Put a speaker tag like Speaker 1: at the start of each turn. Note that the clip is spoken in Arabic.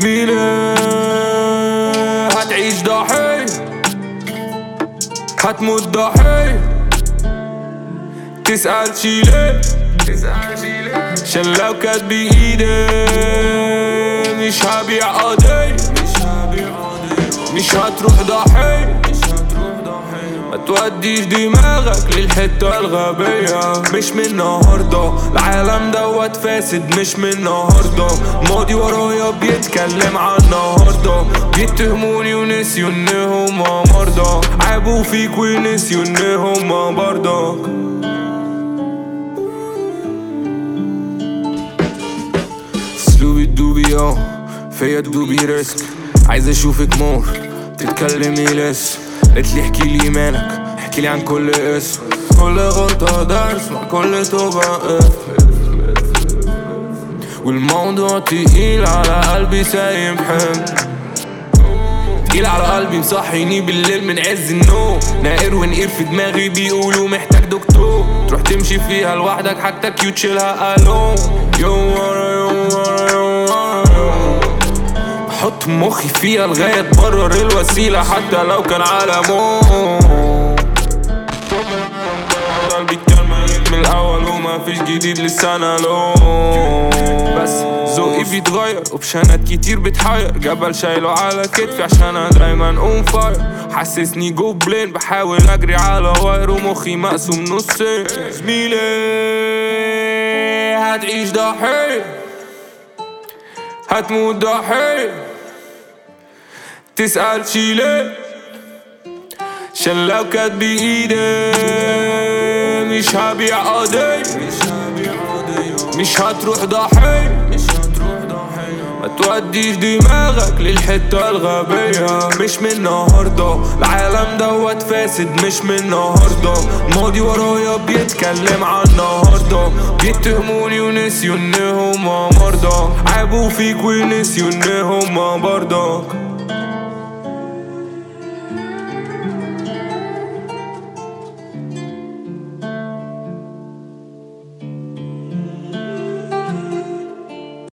Speaker 1: زميلي هتعيش ضحية. هتموت ضحية. تسأل شي ليه؟ عشان لو كانت بإيدي. مش هبيع قضية. مش هتروح ضحية. مش ما توديش دماغك للحتة الغبية. مش من النهاردة العالم دوت فاسد مش من النهاردة. الماضي ورايا بيتكلم عن النهاردة. بيتهموني ونسيوا إن هما مرضى. عابوا فيك ونسيوا إن هما برضك اسلوبي الدوبي آه. فيا الدوبي ريسك. عايز أشوفك مور. تتكلمي لسه قلتلي احكي لي مالك احكي لي عن كل اسم. كل غلطة درس مع كل توبة والموضوع تقيل على قلبي سايب حمل تقيل على قلبي مصحيني بالليل من عز النوم. ناقر ونقير في دماغي بيقولوا محتاج دكتور. تروح تمشي فيها لوحدك حاجتك كيوت شيلها الون يوم ورا يوم ورا. بحط مخي فيها لغاية تبرر الوسيلة حتى لو كان على موت قلبي ميت من الأول وما فيش جديد لسه أنا بس ذوقي بيتغير option ات كتير بتحير. جبل شايله على كتفي عشان أنا دايما on fire حسسني goblin بحاول أجري على wire ومخي مقسوم نصين. زميلي هتعيش ضحية. هتموت ضحية. تسأل شي ليه عشان لو كانت بإيدي مش هبيع قضية مش هتروح ضحية ما توديش دماغك للحتة الغبية مش من النهاردة العالم دوت فاسد مش من النهاردة الماضي ورايا بيتكلم عن النهاردة بيتهموني ونسيوا ان هما مرضى عابوا فيك ونسيوا ان هما برضك